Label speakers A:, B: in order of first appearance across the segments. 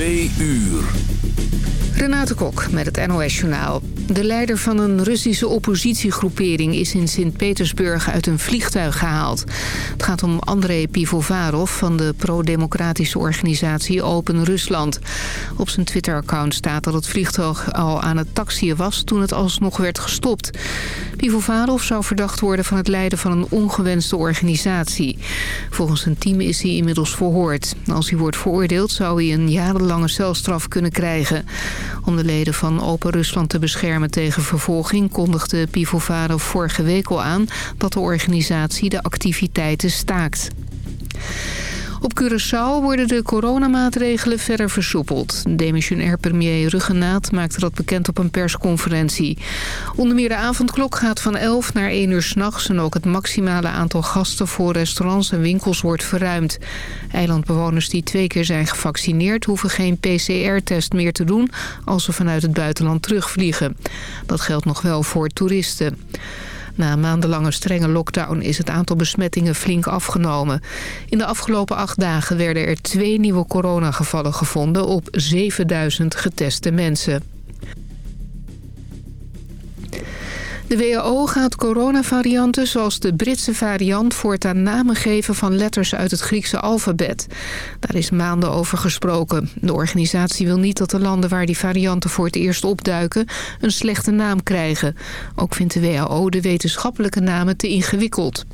A: Uur.
B: Renate Kok met het NOS Journaal. De leider van een Russische oppositiegroepering is in Sint-Petersburg uit een vliegtuig gehaald. Het gaat om Andrei Pivovarov van de pro-democratische organisatie Open Rusland. Op zijn Twitter-account staat dat het vliegtuig al aan het taxiën was toen het alsnog werd gestopt. Pivovarov zou verdacht worden van het leiden van een ongewenste organisatie. Volgens zijn team is hij inmiddels verhoord. Als hij wordt veroordeeld zou hij een jarenlange celstraf kunnen krijgen. Om de leden van Open Rusland te beschermen tegen vervolging... kondigde Pivovarov vorige week al aan dat de organisatie de activiteiten staakt. Op Curaçao worden de coronamaatregelen verder versoepeld. Demissionair premier Ruggenaat maakte dat bekend op een persconferentie. Onder meer de avondklok gaat van 11 naar 1 uur s'nachts... en ook het maximale aantal gasten voor restaurants en winkels wordt verruimd. Eilandbewoners die twee keer zijn gevaccineerd... hoeven geen PCR-test meer te doen als ze vanuit het buitenland terugvliegen. Dat geldt nog wel voor toeristen. Na maandenlange strenge lockdown is het aantal besmettingen flink afgenomen. In de afgelopen acht dagen werden er twee nieuwe coronagevallen gevonden op 7000 geteste mensen. De WHO gaat coronavarianten zoals de Britse variant voortaan namen geven van letters uit het Griekse alfabet. Daar is maanden over gesproken. De organisatie wil niet dat de landen waar die varianten voor het eerst opduiken een slechte naam krijgen. Ook vindt de WHO de wetenschappelijke namen te ingewikkeld.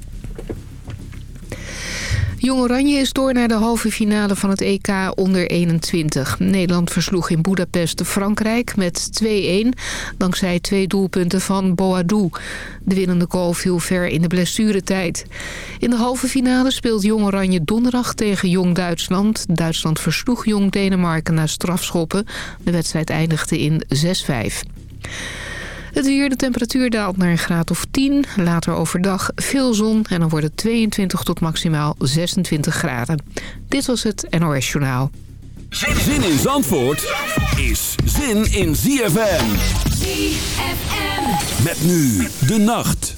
B: Jong Oranje is door naar de halve finale van het EK onder 21. Nederland versloeg in Budapest Frankrijk met 2-1... dankzij twee doelpunten van Boadou. De winnende goal viel ver in de blessuretijd. In de halve finale speelt Jong Oranje donderdag tegen Jong Duitsland. Duitsland versloeg Jong Denemarken na strafschoppen. De wedstrijd eindigde in 6-5. Het weer, de temperatuur daalt naar een graad of 10. Later overdag veel zon en dan wordt het 22 tot maximaal 26 graden. Dit was het NOS Journaal.
A: Zin in Zandvoort is zin in ZFM.
C: ZFM.
A: Met nu de nacht.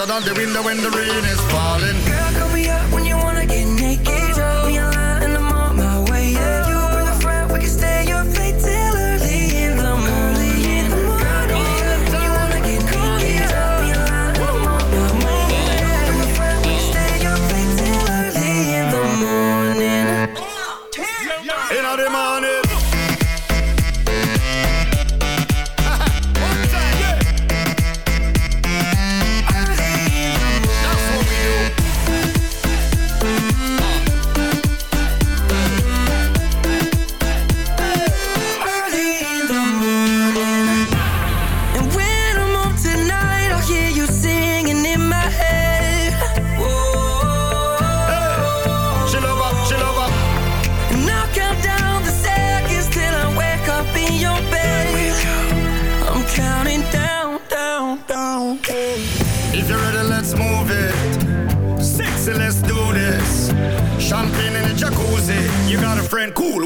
D: hotter the window when the rain is falling.
E: Girl, me up when you wanna get naked.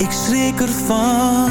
F: ik schrik ervan.